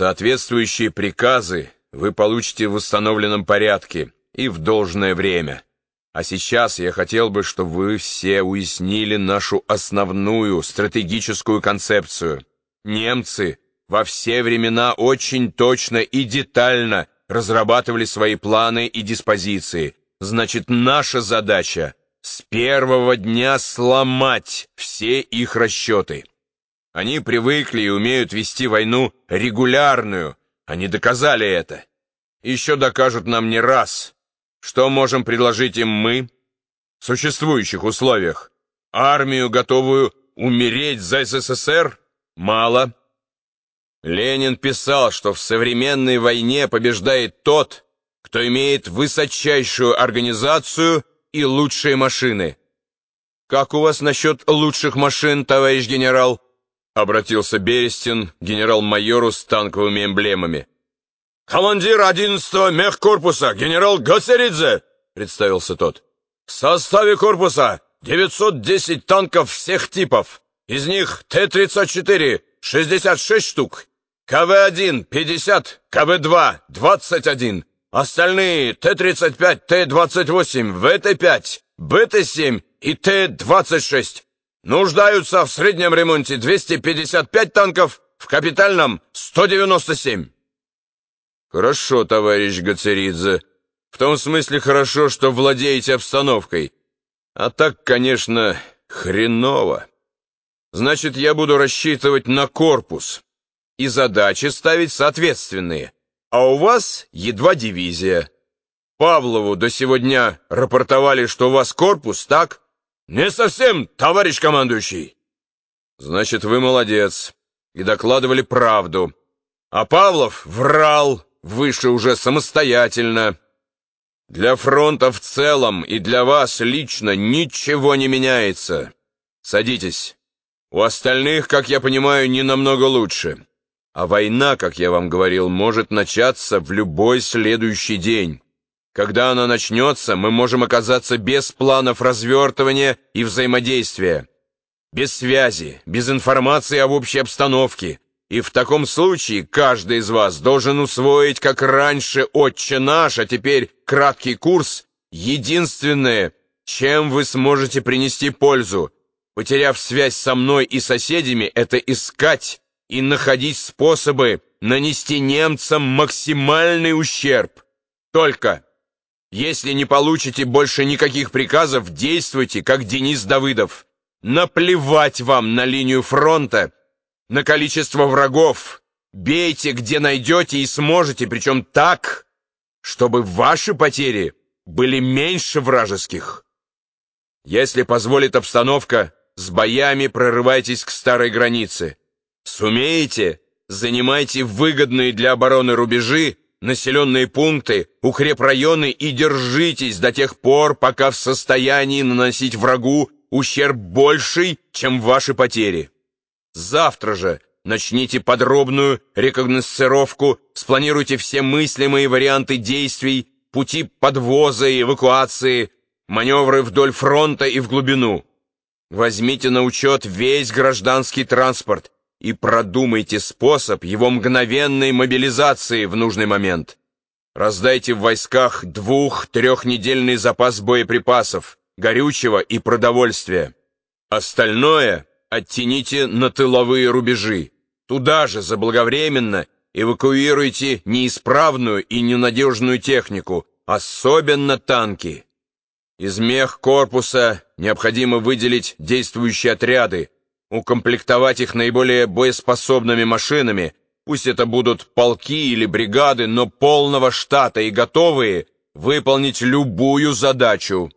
Соответствующие приказы вы получите в установленном порядке и в должное время. А сейчас я хотел бы, чтобы вы все уяснили нашу основную стратегическую концепцию. Немцы во все времена очень точно и детально разрабатывали свои планы и диспозиции. Значит, наша задача с первого дня сломать все их расчеты. Они привыкли и умеют вести войну регулярную. Они доказали это. Еще докажут нам не раз. Что можем предложить им мы? В существующих условиях. Армию, готовую умереть за СССР? Мало. Ленин писал, что в современной войне побеждает тот, кто имеет высочайшую организацию и лучшие машины. Как у вас насчет лучших машин, товарищ генерал? Обратился Берестин генерал-майору с танковыми эмблемами. «Командир 11-го мехкорпуса, генерал Гацеридзе!» представился тот. «В составе корпуса 910 танков всех типов. Из них Т-34 66 штук, КВ-1 50, КВ-2 21. Остальные Т-35, Т-28, ВТ-5, БТ-7 и Т-26 нуждаются в среднем ремонте 255 танков, в капитальном 197. Хорошо, товарищ Гацеридзе. В том смысле хорошо, что владеете обстановкой. А так, конечно, хреново. Значит, я буду рассчитывать на корпус и задачи ставить соответственные. А у вас едва дивизия. Павлову до сегодня рапортовали, что у вас корпус, так? «Не совсем, товарищ командующий!» «Значит, вы молодец и докладывали правду. А Павлов врал выше уже самостоятельно. Для фронта в целом и для вас лично ничего не меняется. Садитесь. У остальных, как я понимаю, не намного лучше. А война, как я вам говорил, может начаться в любой следующий день». Когда она начнется, мы можем оказаться без планов развертывания и взаимодействия, без связи, без информации об общей обстановке. И в таком случае каждый из вас должен усвоить, как раньше «Отче наш», а теперь краткий курс, единственное, чем вы сможете принести пользу, потеряв связь со мной и соседями, это искать и находить способы нанести немцам максимальный ущерб. Только... Если не получите больше никаких приказов, действуйте, как Денис Давыдов. Наплевать вам на линию фронта, на количество врагов. Бейте, где найдете и сможете, причем так, чтобы ваши потери были меньше вражеских. Если позволит обстановка, с боями прорывайтесь к старой границе. Сумеете, занимайте выгодные для обороны рубежи, населенные пункты, укрепрайоны и держитесь до тех пор, пока в состоянии наносить врагу ущерб больший, чем ваши потери. Завтра же начните подробную рекогносцировку, спланируйте все мыслимые варианты действий, пути подвоза и эвакуации, маневры вдоль фронта и в глубину. Возьмите на учет весь гражданский транспорт, и продумайте способ его мгновенной мобилизации в нужный момент. Раздайте в войсках двух-трехнедельный запас боеприпасов, горючего и продовольствия. Остальное оттяните на тыловые рубежи. Туда же заблаговременно эвакуируйте неисправную и ненадежную технику, особенно танки. Из мех корпуса необходимо выделить действующие отряды, укомплектовать их наиболее боеспособными машинами, пусть это будут полки или бригады, но полного штата и готовые выполнить любую задачу.